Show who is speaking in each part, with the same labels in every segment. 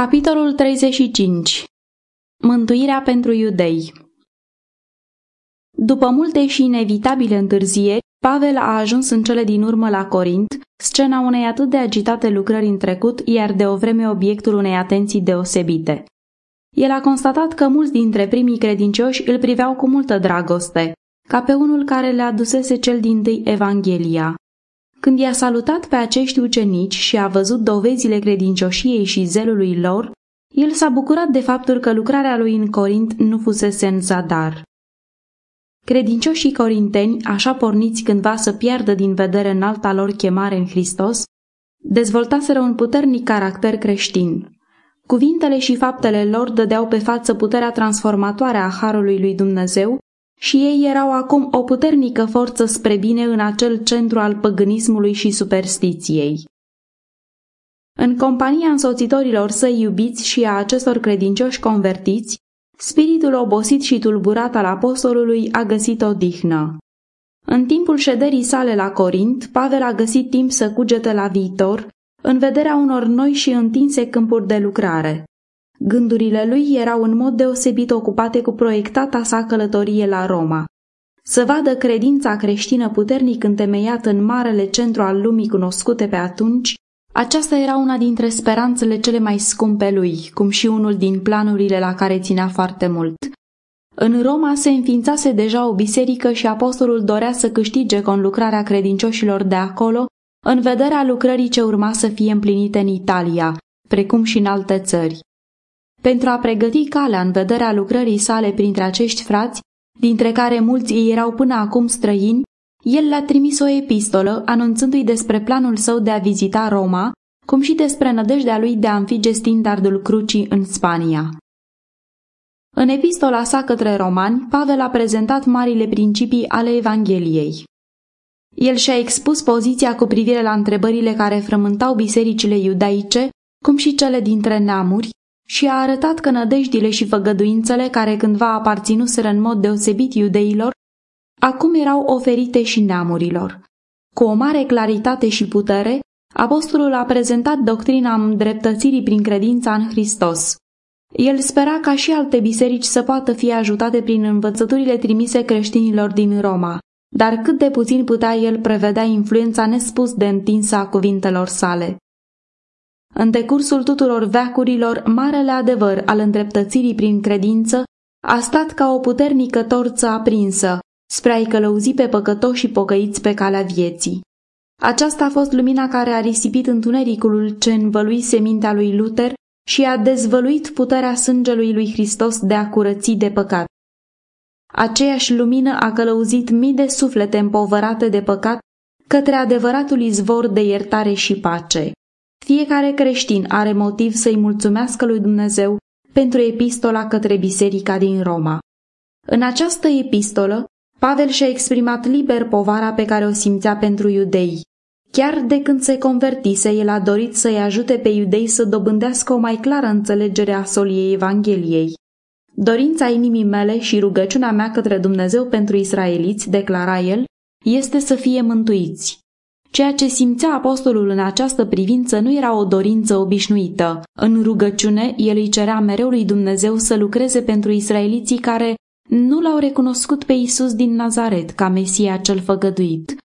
Speaker 1: Capitolul 35 Mântuirea pentru iudei După multe și inevitabile întârzieri, Pavel a ajuns în cele din urmă la Corint, scena unei atât de agitate lucrări în trecut, iar de o vreme obiectul unei atenții deosebite. El a constatat că mulți dintre primii credincioși îl priveau cu multă dragoste, ca pe unul care le adusese cel din tâi Evanghelia. Când i-a salutat pe acești ucenici și a văzut dovezile credincioșiei și zelului lor, el s-a bucurat de faptul că lucrarea lui în Corint nu fusese în zadar. Credincioșii corinteni, așa porniți cândva să piardă din vedere în alta lor chemare în Hristos, dezvoltaseră un puternic caracter creștin. Cuvintele și faptele lor dădeau pe față puterea transformatoare a Harului lui Dumnezeu și ei erau acum o puternică forță spre bine în acel centru al păgânismului și superstiției. În compania însoțitorilor săi iubiți și a acestor credincioși convertiți, spiritul obosit și tulburat al apostolului a găsit o dihnă. În timpul șederii sale la Corint, Pavel a găsit timp să cugete la viitor, în vederea unor noi și întinse câmpuri de lucrare. Gândurile lui erau în mod deosebit ocupate cu proiectata sa călătorie la Roma. Să vadă credința creștină puternic întemeiată în marele centru al lumii cunoscute pe atunci, aceasta era una dintre speranțele cele mai scumpe lui, cum și unul din planurile la care ținea foarte mult. În Roma se înființase deja o biserică și apostolul dorea să câștige conlucrarea credincioșilor de acolo, în vederea lucrării ce urma să fie împlinite în Italia, precum și în alte țări. Pentru a pregăti calea în vederea lucrării sale printre acești frați, dintre care mulți ei erau până acum străini, el le-a trimis o epistolă anunțându-i despre planul său de a vizita Roma, cum și despre nădejdea lui de a înfige standardul crucii în Spania. În epistola sa către romani, Pavel a prezentat marile principii ale Evangheliei. El și-a expus poziția cu privire la întrebările care frământau bisericile iudaice, cum și cele dintre neamuri, și a arătat că nădejdile și făgăduințele care cândva aparținuseră în mod deosebit iudeilor, acum erau oferite și neamurilor. Cu o mare claritate și putere, apostolul a prezentat doctrina îndreptățirii prin credința în Hristos. El spera ca și alte biserici să poată fi ajutate prin învățăturile trimise creștinilor din Roma, dar cât de puțin putea el prevedea influența nespus de întinsă a cuvintelor sale. În decursul tuturor veacurilor, marele adevăr al îndreptățirii prin credință a stat ca o puternică torță aprinsă, spre a-i călăuzi pe păcătoși și pocăiți pe calea vieții. Aceasta a fost lumina care a risipit întunericul ce învăluise mintea lui Luther și a dezvăluit puterea sângelui lui Hristos de a curăți de păcat. Aceeași lumină a călăuzit mii de suflete împovărate de păcat către adevăratul izvor de iertare și pace. Fiecare creștin are motiv să-i mulțumească lui Dumnezeu pentru epistola către biserica din Roma. În această epistolă, Pavel și-a exprimat liber povara pe care o simțea pentru iudei. Chiar de când se convertise, el a dorit să-i ajute pe iudei să dobândească o mai clară înțelegere a soliei Evangheliei. Dorința inimii mele și rugăciunea mea către Dumnezeu pentru israeliți, declara el, este să fie mântuiți. Ceea ce simțea apostolul în această privință nu era o dorință obișnuită. În rugăciune, el îi cerea mereu lui Dumnezeu să lucreze pentru israeliții care nu l-au recunoscut pe Isus din Nazaret ca Mesia cel făgăduit.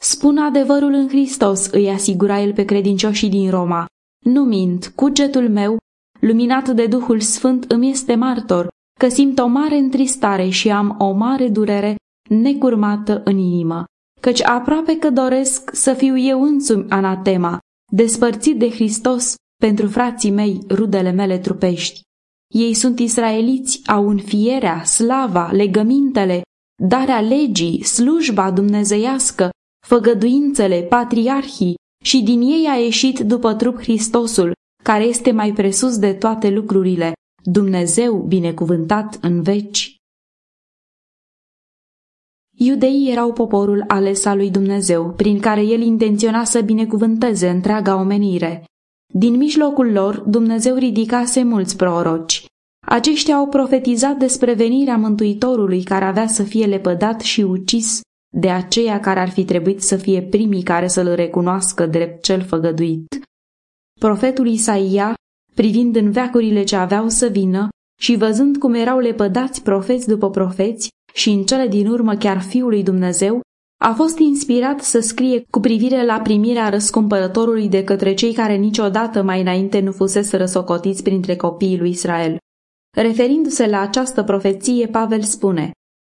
Speaker 1: Spun adevărul în Hristos, îi asigura el pe credincioșii din Roma. Nu mint, cugetul meu, luminat de Duhul Sfânt, îmi este martor, că simt o mare întristare și am o mare durere necurmată în inimă căci aproape că doresc să fiu eu însumi anatema, despărțit de Hristos pentru frații mei, rudele mele trupești. Ei sunt israeliți, au înfierea, slava, legămintele, darea legii, slujba dumnezeiască, făgăduințele, patriarhii și din ei a ieșit după trup Hristosul, care este mai presus de toate lucrurile, Dumnezeu binecuvântat în veci. Iudeii erau poporul ales al lui Dumnezeu, prin care el intenționa să binecuvânteze întreaga omenire. Din mijlocul lor, Dumnezeu ridicase mulți proroci. Aceștia au profetizat despre venirea Mântuitorului care avea să fie lepădat și ucis de aceia care ar fi trebuit să fie primii care să-l recunoască drept cel făgăduit. Profetul Isaia privind în veacurile ce aveau să vină și văzând cum erau lepădați profeți după profeți și în cele din urmă chiar Fiul lui Dumnezeu, a fost inspirat să scrie cu privire la primirea răscumpărătorului de către cei care niciodată mai înainte nu fusese răsocotiți printre copiii lui Israel. Referindu-se la această profeție, Pavel spune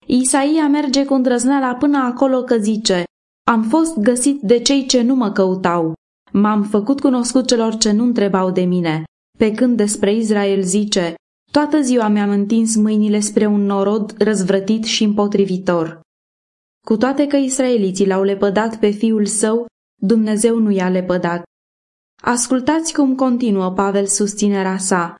Speaker 1: Isaia merge cu îndrăzneala până acolo că zice Am fost găsit de cei ce nu mă căutau. M-am făcut cunoscut celor ce nu întrebau de mine. Pe când despre Israel zice Toată ziua mi-am întins mâinile spre un norod răzvrătit și împotrivitor. Cu toate că israeliții l-au lepădat pe fiul său, Dumnezeu nu i-a lepădat. Ascultați cum continuă Pavel susținerea sa.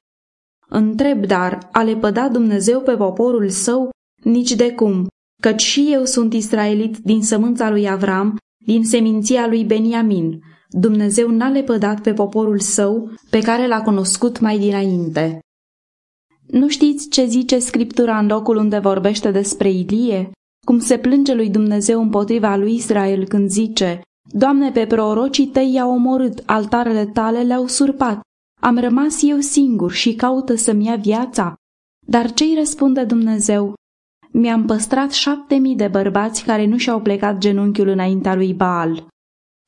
Speaker 1: Întreb dar, a lepădat Dumnezeu pe poporul său? Nici de cum, căci și eu sunt israelit din sămânța lui Avram, din seminția lui Beniamin. Dumnezeu n-a lepădat pe poporul său, pe care l-a cunoscut mai dinainte. Nu știți ce zice Scriptura în locul unde vorbește despre Ilie? Cum se plânge lui Dumnezeu împotriva lui Israel când zice Doamne, pe prorocii tăi i-au omorât, altarele tale le-au surpat. Am rămas eu singur și caută să-mi ia viața. Dar ce-i răspunde Dumnezeu? Mi-am păstrat șapte mii de bărbați care nu și-au plecat genunchiul înaintea lui Baal.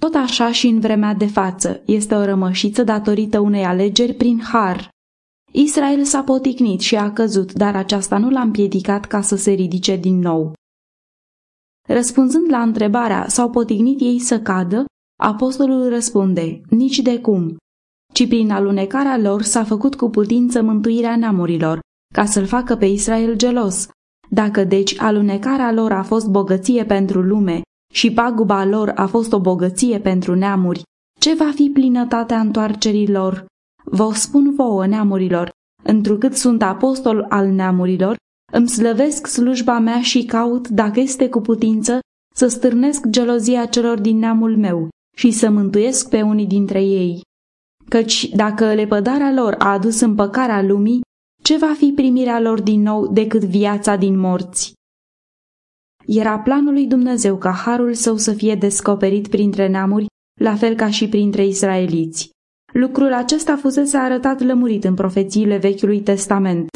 Speaker 1: Tot așa și în vremea de față este o rămășiță datorită unei alegeri prin har. Israel s-a poticnit și a căzut, dar aceasta nu l-a împiedicat ca să se ridice din nou. Răspunzând la întrebarea s-au potignit ei să cadă, apostolul răspunde, nici de cum, ci prin alunecarea lor s-a făcut cu putință mântuirea neamurilor, ca să-l facă pe Israel gelos. Dacă deci alunecarea lor a fost bogăție pentru lume și paguba lor a fost o bogăție pentru neamuri, ce va fi plinătatea întoarcerii lor? Vă spun vouă, neamurilor, întrucât sunt apostol al neamurilor, îmi slăvesc slujba mea și caut, dacă este cu putință, să stârnesc gelozia celor din neamul meu și să mântuiesc pe unii dintre ei. Căci dacă lepădarea lor a adus împăcarea lumii, ce va fi primirea lor din nou decât viața din morți? Era planul lui Dumnezeu ca harul său să fie descoperit printre neamuri, la fel ca și printre israeliți. Lucrul acesta fusese arătat lămurit în profețiile Vechiului Testament.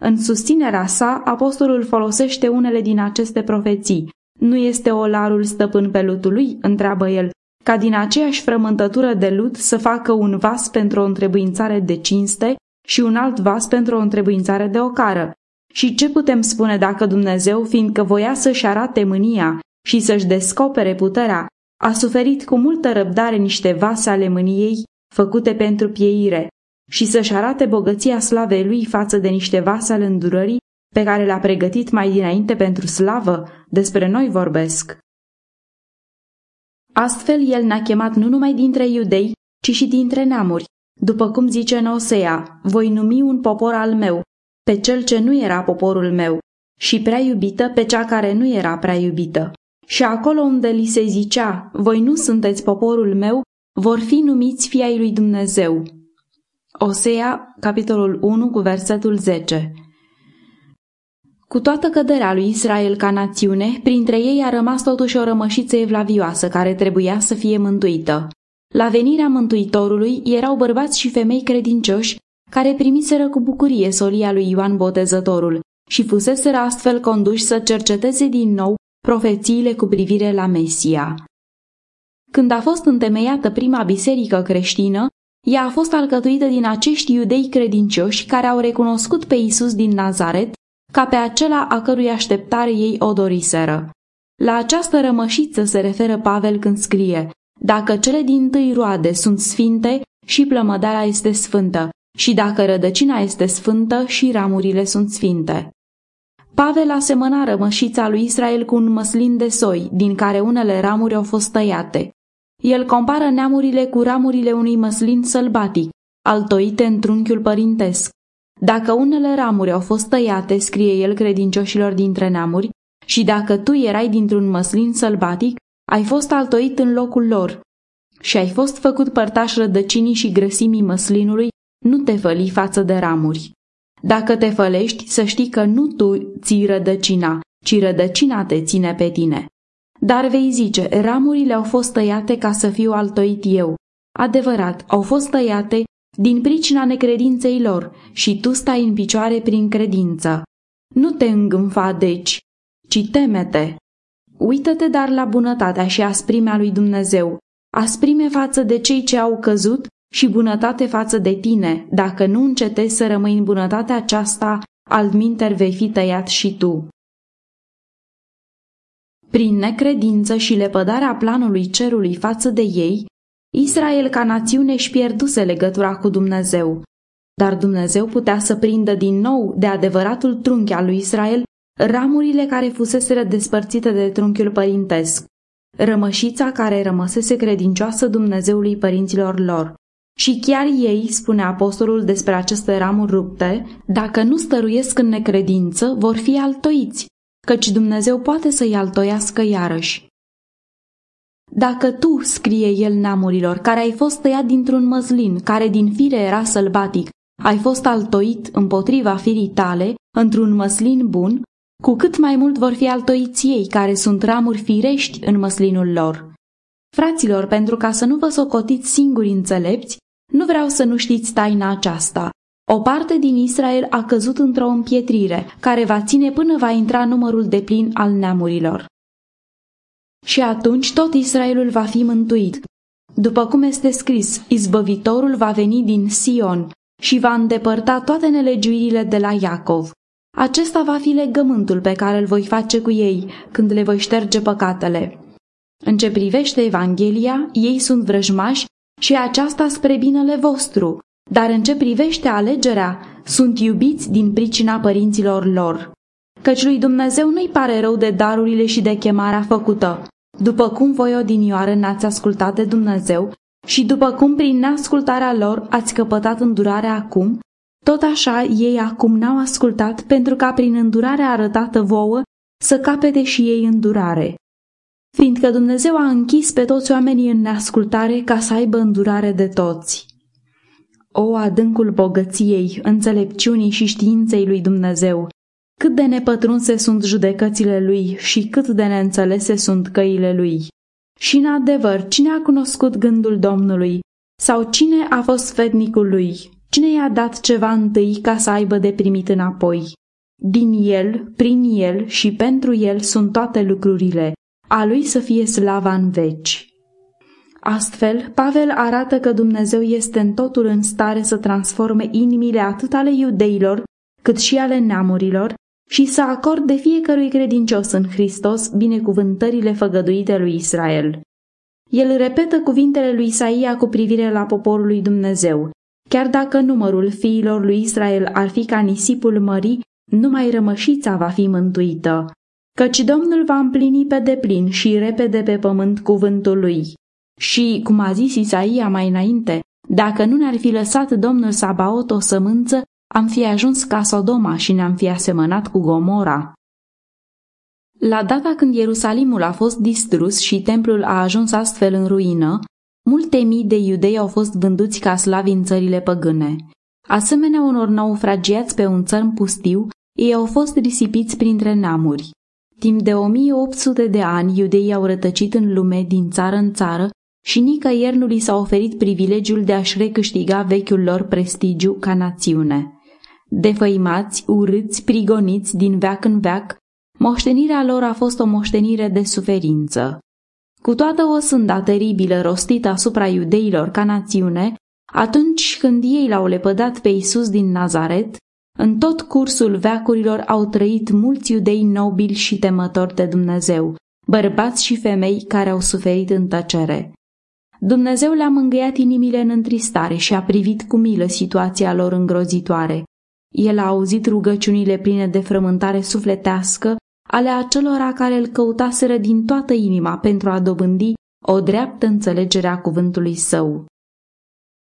Speaker 1: În susținerea sa, apostolul folosește unele din aceste profeții. Nu este olarul stăpân pe lutul lui? întreabă el, ca din aceeași frământătură de lut să facă un vas pentru o întrebuințare de cinste și un alt vas pentru o întrebuințare de ocară. Și ce putem spune dacă Dumnezeu, fiindcă voia să-și arate mânia și să-și descopere puterea, a suferit cu multă răbdare niște vase ale mâniei făcute pentru pieire și să-și arate bogăția slavei lui față de niște vase ale îndurării pe care le-a pregătit mai dinainte pentru slavă, despre noi vorbesc. Astfel, el ne-a chemat nu numai dintre iudei, ci și dintre neamuri, după cum zice în Osea, voi numi un popor al meu, pe cel ce nu era poporul meu, și prea iubită pe cea care nu era prea iubită. Și acolo unde li se zicea, voi nu sunteți poporul meu, vor fi numiți fii ai lui Dumnezeu. Osea, capitolul 1, cu versetul 10 Cu toată căderea lui Israel ca națiune, printre ei a rămas totuși o rămășiță evlavioasă care trebuia să fie mântuită. La venirea Mântuitorului erau bărbați și femei credincioși care primiseră cu bucurie solia lui Ioan Botezătorul și fuseseră astfel conduși să cerceteze din nou profețiile cu privire la Mesia. Când a fost întemeiată prima biserică creștină, ea a fost alcătuită din acești iudei credincioși care au recunoscut pe Isus din Nazaret ca pe acela a cărui așteptare ei o doriseră. La această rămășiță se referă Pavel când scrie Dacă cele din tâi roade sunt sfinte, și plămădarea este sfântă, și dacă rădăcina este sfântă, și ramurile sunt sfinte. Pavel asemăna rămășița lui Israel cu un măslin de soi, din care unele ramuri au fost tăiate. El compară neamurile cu ramurile unui măslin sălbatic, altoite în trunchiul părintesc. Dacă unele ramuri au fost tăiate, scrie el credincioșilor dintre neamuri, și dacă tu erai dintr-un măslin sălbatic, ai fost altoit în locul lor și ai fost făcut părtaș rădăcinii și grăsimii măslinului, nu te făli față de ramuri. Dacă te fălești, să știi că nu tu ții rădăcina, ci rădăcina te ține pe tine. Dar vei zice, ramurile au fost tăiate ca să fiu altoit eu. Adevărat, au fost tăiate din pricina necredinței lor, și tu stai în picioare prin credință. Nu te îngânfa, deci, ci temete. Uită-te dar la bunătatea și asprimea lui Dumnezeu, asprime față de cei ce au căzut și bunătate față de tine, dacă nu încetezi să rămâi în bunătatea aceasta, altminter vei fi tăiat și tu. Prin necredință și lepădarea planului cerului față de ei, Israel ca națiune își pierduse legătura cu Dumnezeu. Dar Dumnezeu putea să prindă din nou de adevăratul trunchi al lui Israel ramurile care fuseseră despărțite de trunchiul părintesc, rămășița care rămăsese credincioasă Dumnezeului părinților lor. Și chiar ei, spune apostolul despre aceste ramuri rupte, dacă nu stăruiesc în necredință, vor fi altoiți, căci Dumnezeu poate să-i altoiască iarăși. Dacă tu, scrie el neamurilor, care ai fost tăiat dintr-un măslin, care din fire era sălbatic, ai fost altoit împotriva firii tale, într-un măslin bun, cu cât mai mult vor fi altoiți ei, care sunt ramuri firești în măslinul lor. Fraților, pentru ca să nu vă socotiți singuri înțelepți, nu vreau să nu știți taina aceasta. O parte din Israel a căzut într-o împietrire, care va ține până va intra numărul de plin al neamurilor. Și atunci tot Israelul va fi mântuit. După cum este scris, izbăvitorul va veni din Sion și va îndepărta toate nelegiuirile de la Iacov. Acesta va fi legământul pe care îl voi face cu ei când le voi șterge păcatele. În ce privește Evanghelia, ei sunt vrăjmași și aceasta spre binele vostru, dar în ce privește alegerea, sunt iubiți din pricina părinților lor. Căci lui Dumnezeu nu-i pare rău de darurile și de chemarea făcută. După cum voi odinioară n-ați ascultat de Dumnezeu și după cum prin neascultarea lor ați căpătat îndurarea acum, tot așa ei acum n-au ascultat pentru ca prin îndurarea arătată vouă să capete și ei îndurare fiindcă Dumnezeu a închis pe toți oamenii în neascultare ca să aibă îndurare de toți. O adâncul bogăției, înțelepciunii și științei lui Dumnezeu, cât de nepătrunse sunt judecățile lui și cât de neînțelese sunt căile lui. Și în adevăr, cine a cunoscut gândul Domnului? Sau cine a fost fednicul lui? Cine i-a dat ceva întâi ca să aibă de primit înapoi? Din el, prin el și pentru el sunt toate lucrurile a lui să fie slava în veci. Astfel, Pavel arată că Dumnezeu este în totul în stare să transforme inimile atât ale iudeilor, cât și ale neamurilor, și să acorde fiecărui credincios în Hristos binecuvântările făgăduite lui Israel. El repetă cuvintele lui Isaia cu privire la poporul lui Dumnezeu. Chiar dacă numărul fiilor lui Israel ar fi ca nisipul mării, numai rămășița va fi mântuită căci Domnul va împlini pe deplin și repede pe pământ cuvântul lui. Și, cum a zis Isaia mai înainte, dacă nu ne-ar fi lăsat Domnul Sabaot o sămânță, am fi ajuns ca Sodoma și ne-am fi asemănat cu Gomora. La data când Ierusalimul a fost distrus și templul a ajuns astfel în ruină, multe mii de iudei au fost vânduți ca slavi în țările păgâne. Asemenea unor naufragiați pe un țărm pustiu, ei au fost risipiți printre neamuri. Timp de 1800 de ani, iudeii au rătăcit în lume din țară în țară și nicăieri nu li s-a oferit privilegiul de a-și recâștiga vechiul lor prestigiu ca națiune. Defăimați, urâți, prigoniți din veac în veac, moștenirea lor a fost o moștenire de suferință. Cu toată o sânda teribilă rostită asupra iudeilor ca națiune, atunci când ei l-au lepădat pe Isus din Nazaret, în tot cursul veacurilor au trăit mulți iudei nobili și temători de Dumnezeu, bărbați și femei care au suferit în tăcere. Dumnezeu le-a mângâiat inimile în întristare și a privit cu milă situația lor îngrozitoare. El a auzit rugăciunile pline de frământare sufletească ale acelora care îl căutaseră din toată inima pentru a dobândi o dreaptă înțelegere a cuvântului său.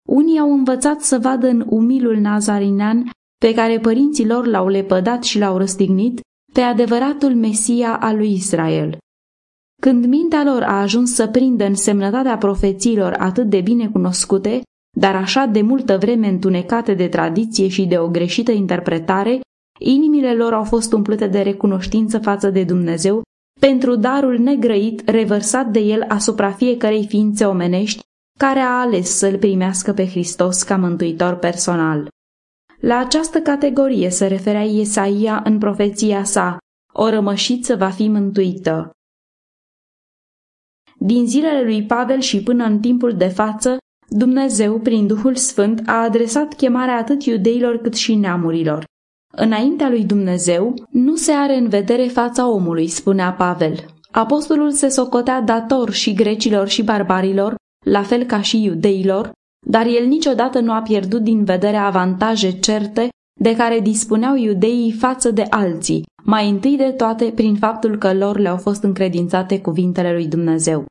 Speaker 1: Unii au învățat să vadă în umilul nazarinean pe care părinții lor l-au lepădat și l-au răstignit, pe adevăratul Mesia al lui Israel. Când mintea lor a ajuns să prindă însemnătatea profețiilor atât de bine cunoscute, dar așa de multă vreme întunecate de tradiție și de o greșită interpretare, inimile lor au fost umplute de recunoștință față de Dumnezeu pentru darul negrăit revărsat de el asupra fiecarei ființe omenești, care a ales să-L primească pe Hristos ca mântuitor personal. La această categorie se referea Iesaia în profeția sa, o rămășiță va fi mântuită. Din zilele lui Pavel și până în timpul de față, Dumnezeu, prin Duhul Sfânt, a adresat chemarea atât iudeilor cât și neamurilor. Înaintea lui Dumnezeu nu se are în vedere fața omului, spunea Pavel. Apostolul se socotea dator și grecilor și barbarilor, la fel ca și iudeilor, dar el niciodată nu a pierdut din vedere avantaje certe de care dispuneau iudeii față de alții, mai întâi de toate prin faptul că lor le-au fost încredințate cuvintele lui Dumnezeu.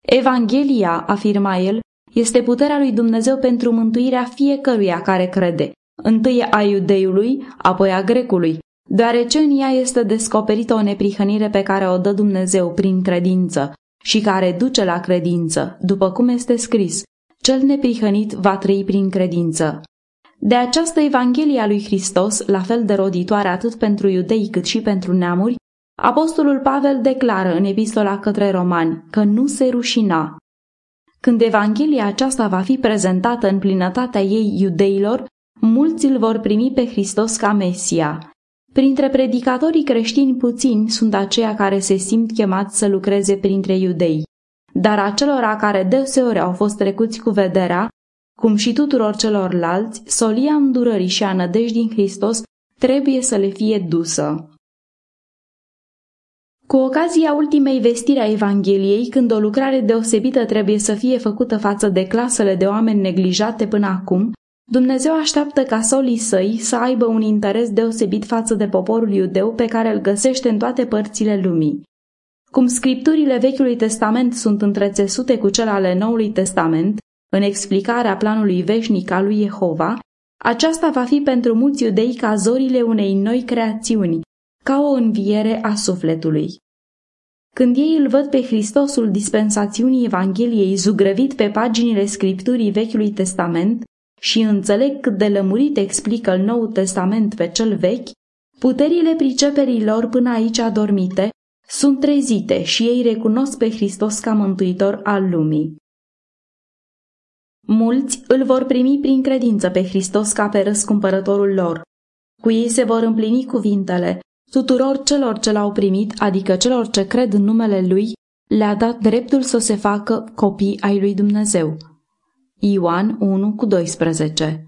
Speaker 1: Evanghelia, afirma el, este puterea lui Dumnezeu pentru mântuirea fiecăruia care crede, întâi a iudeiului, apoi a grecului, deoarece în ea este descoperită o neprihănire pe care o dă Dumnezeu prin credință și care duce la credință, după cum este scris, cel neprihănit va trăi prin credință. De această Evanghelie a lui Hristos, la fel de roditoare atât pentru iudei cât și pentru neamuri, Apostolul Pavel declară în epistola către romani că nu se rușina. Când Evanghelia aceasta va fi prezentată în plinătatea ei iudeilor, mulți îl vor primi pe Hristos ca Mesia. Printre predicatorii creștini puțini sunt aceia care se simt chemați să lucreze printre iudei, dar acelora care deseori au fost trecuți cu vederea, cum și tuturor celorlalți, solia îndurării și a nădejdii în Hristos trebuie să le fie dusă. Cu ocazia ultimei vestiri a Evangheliei, când o lucrare deosebită trebuie să fie făcută față de clasele de oameni neglijate până acum, Dumnezeu așteaptă ca solii săi să aibă un interes deosebit față de poporul iudeu pe care îl găsește în toate părțile lumii. Cum scripturile Vechiului Testament sunt întrețesute cu cele ale Noului Testament, în explicarea planului veșnic al lui Jehova, aceasta va fi pentru mulți iudei ca zorile unei noi creațiuni, ca o înviere a sufletului. Când ei îl văd pe Hristosul dispensațiunii Evangheliei zugrăvit pe paginile scripturii Vechiului Testament și înțeleg cât de lămurit explică Nou Testament pe cel vechi, puterile priceperii lor până aici adormite sunt trezite și ei recunosc pe Hristos ca mântuitor al lumii. Mulți îl vor primi prin credință pe Hristos ca pe răscumpărătorul lor. Cu ei se vor împlini cuvintele, tuturor celor ce l-au primit, adică celor ce cred în numele Lui, le-a dat dreptul să se facă copii ai lui Dumnezeu. Ioan 1 cu 12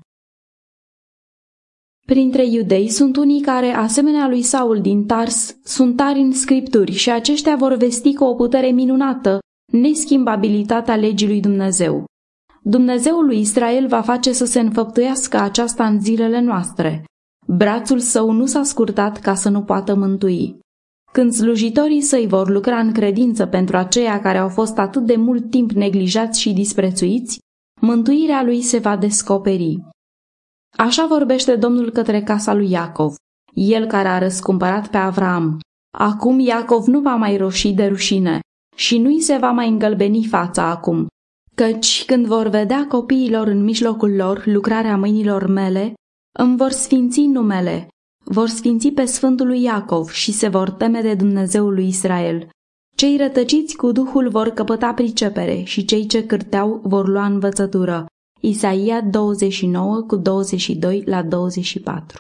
Speaker 1: Printre iudei sunt unii care, asemenea lui Saul din Tars, sunt tari în scripturi și aceștia vor vesti cu o putere minunată neschimbabilitatea legii lui Dumnezeu. Dumnezeul lui Israel va face să se înfăptuiască aceasta în zilele noastre. Brațul său nu s-a scurtat ca să nu poată mântui. Când slujitorii săi vor lucra în credință pentru aceia care au fost atât de mult timp neglijați și disprețuiți, mântuirea lui se va descoperi. Așa vorbește Domnul către casa lui Iacov, el care a răscumpărat pe Avram. Acum Iacov nu va mai roși de rușine și nu-i se va mai îngălbeni fața acum, căci când vor vedea copiilor în mijlocul lor lucrarea mâinilor mele, îmi vor sfinți numele, vor sfinți pe Sfântul lui Iacov și se vor teme de Dumnezeul lui Israel. Cei rătăciți cu Duhul vor căpăta pricepere și cei ce cârteau vor lua învățătură. Isaia 29 cu 22 la 24